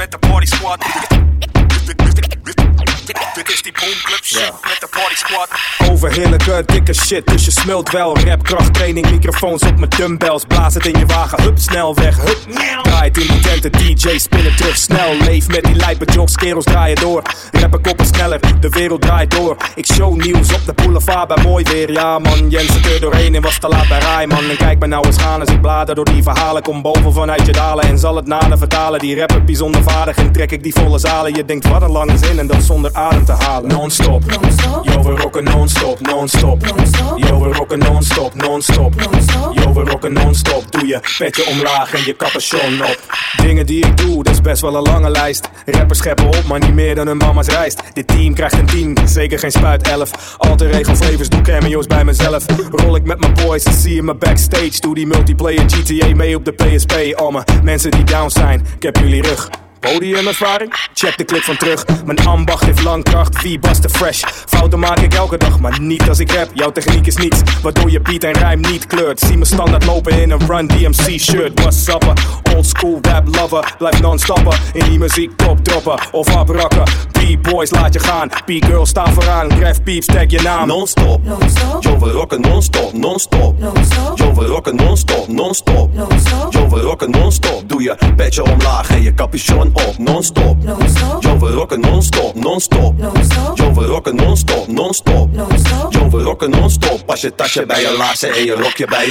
met the party squad. Is die boomclub shit met de party squad. Overheerlijke dikke shit, dus je smult wel. Rap, krachttraining, microfoons op mijn dumbbells. Blaas het in je wagen, hup, snel weg, hup. Draait in die tent, de DJ spinnen terug, snel. Leef met die lijpe jocks, kerels draaien door. Rappen koppen sneller, de wereld draait door. Ik show nieuws op de boulevard bij mooi weer. Ja man, Jens zit er doorheen en was te laat bij Rijman. En kijk me nou eens gaan als ik blader door die verhalen. Kom boven vanuit je dalen en zal het naden vertalen. Die rapper bijzonder vaardig en trek ik die volle zalen. Je denkt wat een lange zin en dat zonder adem te halen. Non-stop, yo we rocken non-stop, non-stop. Yo we rocken non-stop, non-stop. Yo we rocken non-stop. Doe je petje omlaag en je capuchon op. Dingen die ik doe, dat is best wel een lange lijst. Rappers scheppen op, maar niet meer dan hun mama's rijst. Dit team krijgt een 10, zeker geen spuit 11. Alter regelflevers, doe cameo's bij mezelf. Rol ik met mijn boys zie je me backstage. Doe die multiplayer GTA mee op de PSP. Allemaal mensen die down zijn, ik heb jullie rug. Podiumervaring? Check de clip van terug. Mijn ambacht heeft lang kracht, te fresh? Fouten maak ik elke dag, maar niet als ik rap. Jouw techniek is niets, waardoor je beat en rijm niet kleurt. Zie me standaard lopen in een Run DMC shirt. Was sapper, old school rap lover. Blijf non-stopper, in die muziek top droppen of abrakken. B-boys laat je gaan, B-girls staan vooraan. Gref pieps, tag je naam. Non-stop, yo we rocken non-stop, non-stop. Yo we rocken non-stop, non-stop. Rocken non-stop. Doe je petje omlaag en je capuchon op, non-stop. Yo we rocken non-stop, non-stop. Yo we rocken non-stop, non-stop. Yo we rocken non-stop. Pas je tasje bij je laarzen en je rokje bij je